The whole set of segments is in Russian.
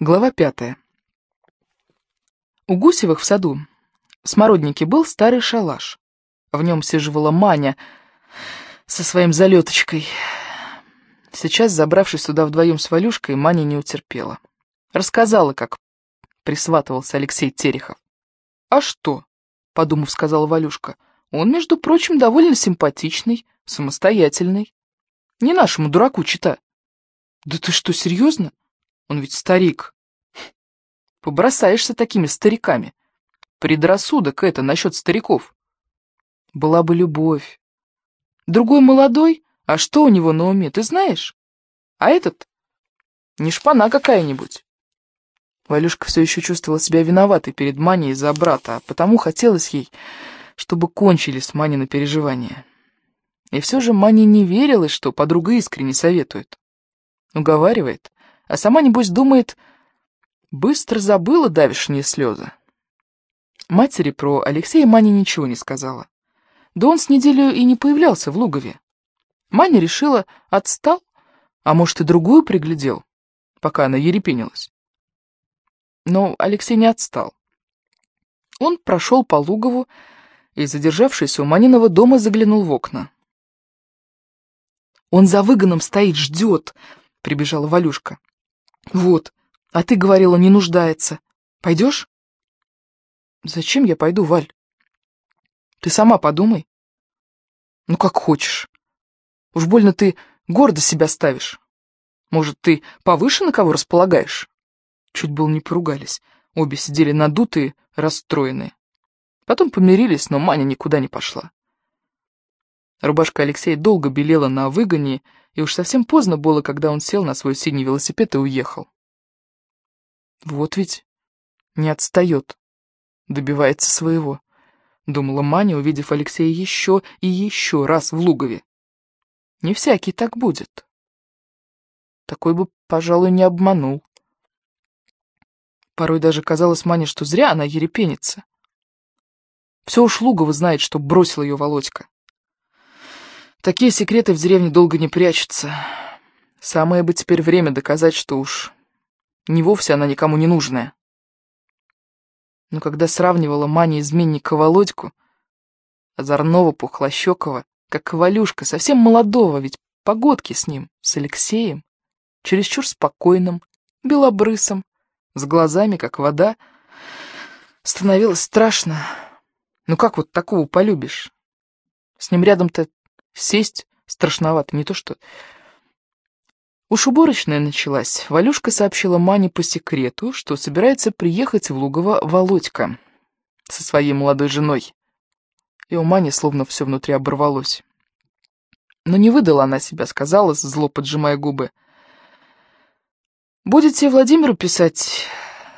Глава пятая. У Гусевых в саду в Смороднике был старый шалаш. В нем сиживала Маня со своим залеточкой. Сейчас, забравшись туда вдвоем с Валюшкой, Маня не утерпела. Рассказала, как присватывался Алексей Терехов. «А что?» — подумав, сказала Валюшка. «Он, между прочим, довольно симпатичный, самостоятельный. Не нашему дураку чита». «Да ты что, серьезно?» Он ведь старик. Побросаешься такими стариками. Предрассудок это насчет стариков. Была бы любовь. Другой молодой, а что у него на уме, ты знаешь? А этот? Не шпана какая-нибудь. Валюшка все еще чувствовала себя виноватой перед Маней из-за брата, а потому хотелось ей, чтобы кончились Манины переживания. И все же Мане не верилось, что подруга искренне советует. Уговаривает, а сама, небось, думает, быстро забыла давешние слезы. Матери про Алексея Маня ничего не сказала. Да он с неделю и не появлялся в Лугове. Маня решила, отстал, а может и другую приглядел, пока она ерепенилась. Но Алексей не отстал. Он прошел по Лугову и, задержавшись у Маниного дома, заглянул в окна. «Он за выгоном стоит, ждет», — прибежала Валюшка. «Вот, а ты говорила, не нуждается. Пойдешь?» «Зачем я пойду, Валь?» «Ты сама подумай». «Ну, как хочешь. Уж больно ты гордо себя ставишь. Может, ты повыше на кого располагаешь?» Чуть было не поругались. Обе сидели надутые, расстроенные. Потом помирились, но Маня никуда не пошла. Рубашка Алексея долго белела на выгоне, и уж совсем поздно было, когда он сел на свой синий велосипед и уехал. Вот ведь не отстает, добивается своего, думала Маня, увидев Алексея еще и еще раз в Лугове. Не всякий так будет. Такой бы, пожалуй, не обманул. Порой даже казалось Мане, что зря она ерепенится. Все уж Лугова знает, что бросил ее Володька. Такие секреты в деревне долго не прячутся. Самое бы теперь время доказать, что уж не вовсе она никому не нужная. Но когда сравнивала Маня изменника Володьку, озорного пухлощекого, как Валюшка, совсем молодого, ведь погодки с ним, с Алексеем, чересчур спокойным, белобрысом, с глазами, как вода, становилось страшно. Ну как вот такого полюбишь? С ним рядом-то Сесть страшновато, не то что... Уж уборочная началась. Валюшка сообщила Мане по секрету, что собирается приехать в Лугово Володька со своей молодой женой. И у Мани словно все внутри оборвалось. Но не выдала она себя, сказала, зло поджимая губы. «Будете Владимиру писать,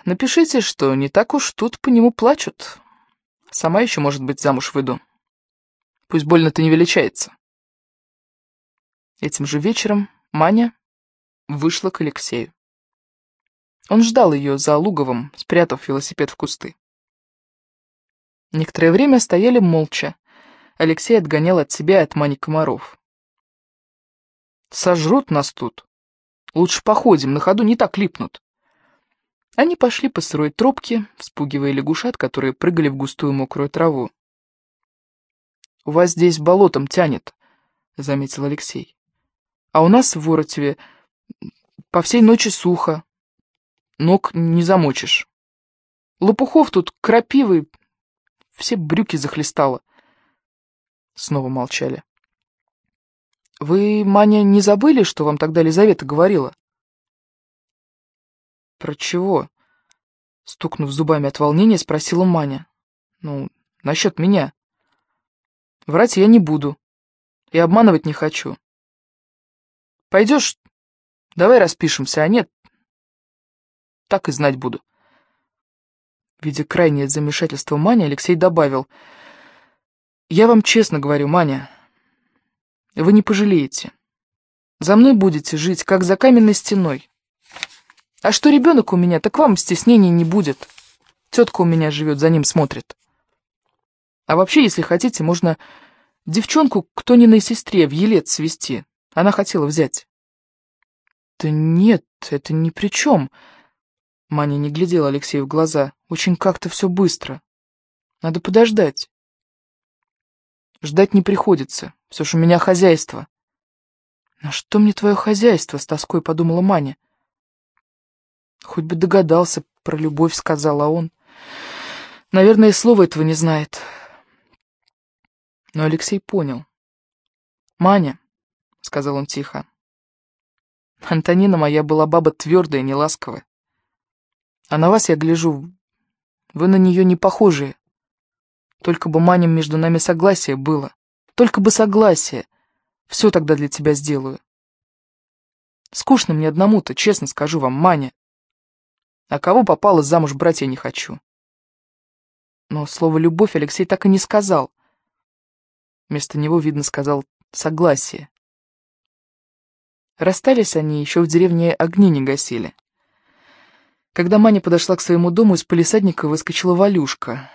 напишите, что не так уж тут по нему плачут. Сама еще, может быть, замуж выйду. Пусть больно-то не величается». Этим же вечером Маня вышла к Алексею. Он ждал ее за Луговым, спрятав велосипед в кусты. Некоторое время стояли молча. Алексей отгонял от себя и от Мани комаров. «Сожрут нас тут. Лучше походим, на ходу не так липнут». Они пошли по сырой тропке, вспугивая лягушат, которые прыгали в густую мокрую траву. «У вас здесь болотом тянет», — заметил Алексей. А у нас в Воротеве по всей ночи сухо. Ног не замочишь. Лопухов тут крапивы, все брюки захлестало. Снова молчали. Вы, Маня, не забыли, что вам тогда Лизавета говорила? Про чего? Стукнув зубами от волнения, спросила Маня. Ну, насчет меня. Врать я не буду. И обманывать не хочу. Пойдешь? Давай распишемся, а нет, так и знать буду. Видя крайнее замешательство Мани, Алексей добавил. Я вам честно говорю, Маня, вы не пожалеете. За мной будете жить, как за каменной стеной. А что ребенок у меня, так вам стеснений не будет. Тетка у меня живет, за ним смотрит. А вообще, если хотите, можно девчонку к Тониной сестре в елец свести. Она хотела взять. Да нет, это ни при чем. Маня не глядела Алексею в глаза. Очень как-то все быстро. Надо подождать. Ждать не приходится. Все ж у меня хозяйство. «На что мне твое хозяйство?» — с тоской подумала Маня. «Хоть бы догадался, про любовь сказала он. Наверное, и слова этого не знает». Но Алексей понял. «Маня», — сказал он тихо, — «Антонина моя была баба твердая, неласковая. А на вас я гляжу, вы на нее не похожие. Только бы, Маня, между нами согласие было. Только бы согласие. Все тогда для тебя сделаю. Скучно мне одному-то, честно скажу вам, Маня. А кого попало замуж брать я не хочу. Но слово «любовь» Алексей так и не сказал. Вместо него, видно, сказал «согласие». Расстались они, еще в деревне огни не гасили. Когда Маня подошла к своему дому, из полисадника выскочила Валюшка.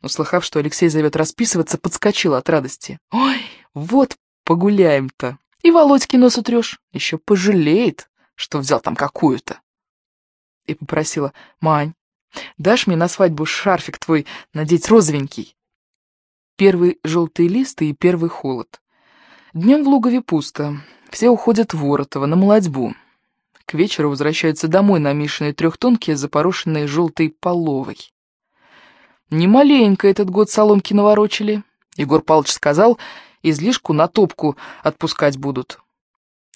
Услыхав, что Алексей зовет расписываться, подскочила от радости. «Ой, вот Погуляем-то. И Володьки нос утрешь. Еще пожалеет, что взял там какую-то. И попросила, Мань, дашь мне на свадьбу шарфик твой надеть розовенький? Первый желтый лист и первый холод. Днем в Лугове пусто. Все уходят в Воротово, на молодьбу. К вечеру возвращаются домой на Мишиной трехтонке, запорошенные желтой половой. Немаленько этот год соломки наворочили. Егор Павлович сказал, излишку на топку отпускать будут.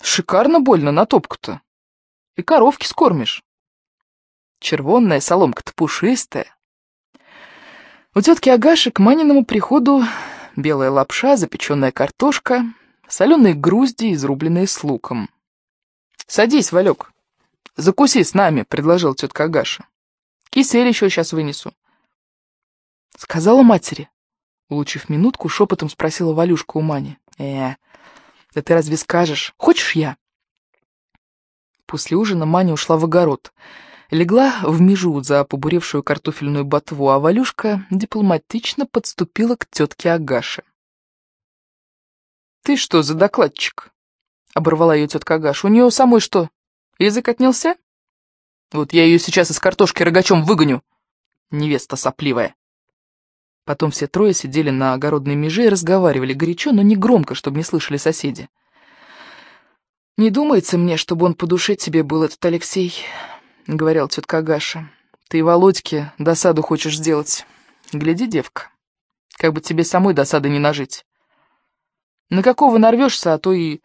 Шикарно больно на топку-то. И коровки скормишь. Червонная соломка-то пушистая. У тетки Агаши к Маниному приходу белая лапша, запеченная картошка, соленые грузди, изрубленные с луком. «Садись, Валек, закуси с нами», — предложил тетка Агаша. «Кисель еще сейчас вынесу». Сказала матери. Улучив минутку, шепотом спросила Валюшка у Мани. «Э, да ты разве скажешь? Хочешь я?» После ужина Маня ушла в огород. Легла в межу за побуревшую картофельную ботву, а Валюшка дипломатично подступила к тетке Агаше. «Ты что за докладчик?» — оборвала ее тетка Агаша. «У нее самой что, язык отнялся? Вот я ее сейчас из картошки рогачом выгоню, невеста сопливая». Потом все трое сидели на огородной меже и разговаривали горячо, но не громко, чтобы не слышали соседи. «Не думается мне, чтобы он по душе тебе был, этот Алексей», — говорил тетка Агаша. «Ты Володьке досаду хочешь сделать. Гляди, девка, как бы тебе самой досады не нажить. На какого нарвешься, а то и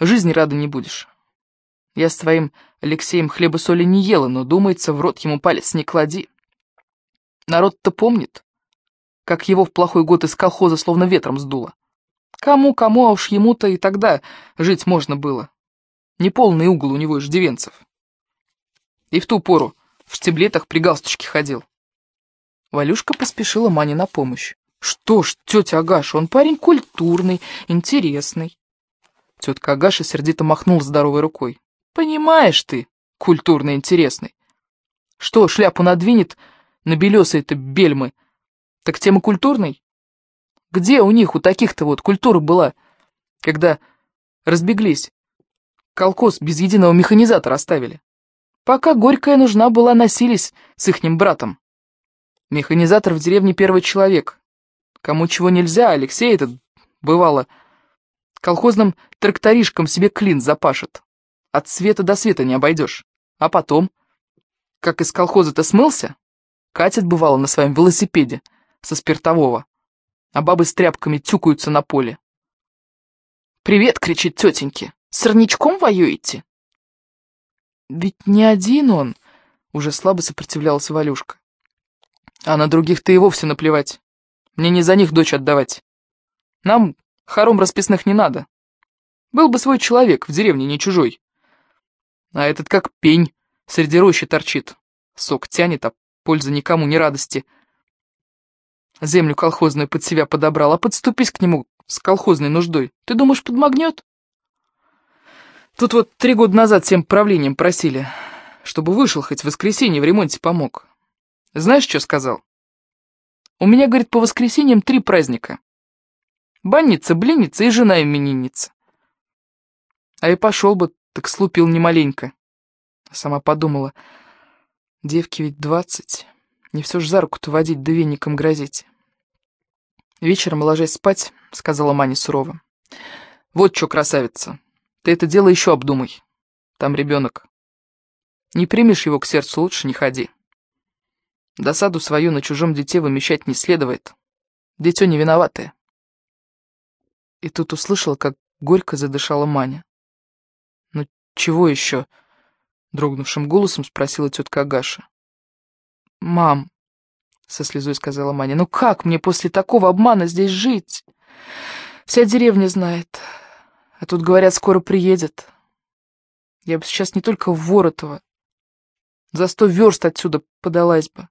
жизни рада не будешь. Я с твоим Алексеем хлеба-соли не ела, но, думается, в рот ему палец не клади. Народ-то помнит, как его в плохой год из колхоза словно ветром сдуло. Кому-кому, а уж ему-то и тогда жить можно было. Неполный угол у него иждивенцев. И в ту пору в штиблетах при галстучке ходил. Валюшка поспешила Мане на помощь. «Что ж, тетя Агаша, он парень культурный, интересный». Тетка Агаша сердито махнула здоровой рукой. «Понимаешь ты, культурный, интересный. Что, шляпу надвинет на белесые-то бельмы, так тема культурной? Где у них, у таких-то вот, культура была, когда разбеглись? Колхоз без единого механизатора оставили. Пока Горькая нужна была, носились с ихним братом. Механизатор в деревне первый человек. Кому чего нельзя, Алексей этот, бывало, колхозным тракторишком себе клин запашет. От света до света не обойдешь. А потом, как из колхоза-то смылся, катит, бывало, на своем велосипеде — со спиртового, а бабы с тряпками тюкаются на поле. «Привет!» — кричит тетеньки. «С сорнячком воюете?» «Ведь не один он!» — уже слабо сопротивлялась Валюшка. «А на других-то и вовсе наплевать. Мне не за них дочь отдавать. Нам хором расписных не надо. Был бы свой человек, в деревне не чужой. А этот как пень среди рощи торчит. Сок тянет, а пользы никому не радости землю колхозную под себя подобрал, а подступись к нему с колхозной нуждой. Ты думаешь, подмогнет? Тут вот три года назад всем правлением просили, чтобы вышел хоть в воскресенье в ремонте помог. Знаешь, что сказал? У меня, говорит, по воскресеньям три праздника. Банница, блинница и жена именинница. А и пошел бы, так слупил немаленько. Сама подумала, Девки ведь двадцать. Не все ж за руку-то водить, да веником грозить. Вечером, ложась спать, сказала Маня сурово. Вот что, красавица, ты это дело еще обдумай. Там ребенок. Не примешь его к сердцу, лучше не ходи. Досаду свою на чужом дете вымещать не следует. Дитё не виноватое. И тут услышала, как горько задышала Маня. «Ну, чего еще?» — дрогнувшим голосом спросила тетка Агаша. «Мам», — со слезой сказала Маня, — «ну как мне после такого обмана здесь жить? Вся деревня знает, а тут, говорят, скоро приедет. Я бы сейчас не только в Воротово, за сто верст отсюда подалась бы.